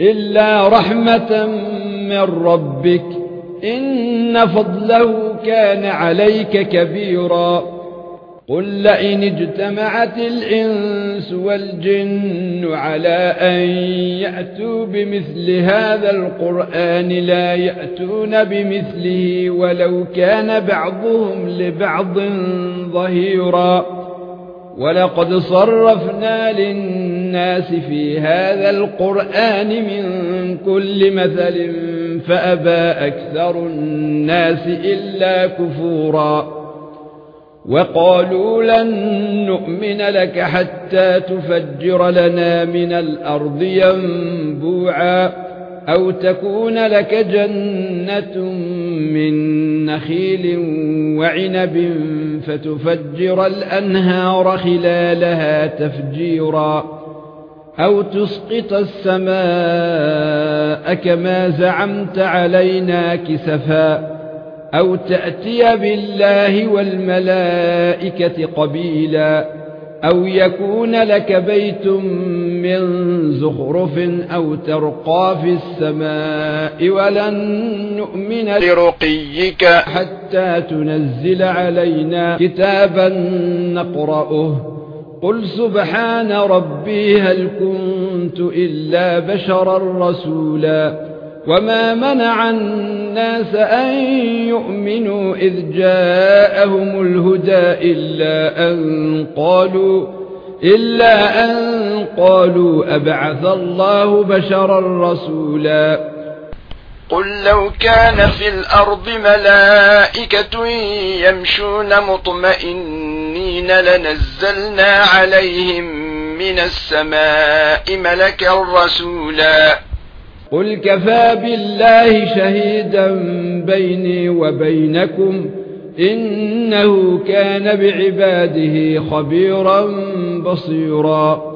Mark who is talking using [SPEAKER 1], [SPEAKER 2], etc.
[SPEAKER 1] إلا رحمة من ربك. إن فضله كان عليك كبيرا. قل لئن اجتمعت الإنس والجن على أن يأتوا بمثل هذا القرآن لا يأتون بمثله ولو كان بعضهم لبعض ظهيرا. ولقد صرفنا للناس في هذا القرآن من كل مثل فأبى أكثر الناس إلا كفورا وقالوا لن نؤمن لك حتى تفجر لنا من الأرض ينبوعا أو تكون لك جنة من نخيل وعنب فتفجر الأنهار خلالها تفجيرا أو تسقط السماء كما زعمت علينا كسفا أو تأتي بالله والملائكة قبيلا أو يكون لك بيت من زخرف أو ترقى في السماء ولن نؤمن
[SPEAKER 2] لرقيك.
[SPEAKER 1] حتى تنزل علينا كتابا نقرأه. قل سبحان ربي هل كنت إلا بشرا رسولا. وما منع الناس ان يؤمنوا اذ جاءهم الهدى الا ان قالوا الا ان قالوا ابعث الله بشرا رسولا
[SPEAKER 2] قل لو كان في الأرض ملائكه يمشون مطمئنين لنزلنا عليهم من السماء ملكا رسولا
[SPEAKER 1] قل كفى بالله شهيدا بيني وبينكم إنه كان بعباده خبيرا بصيرا.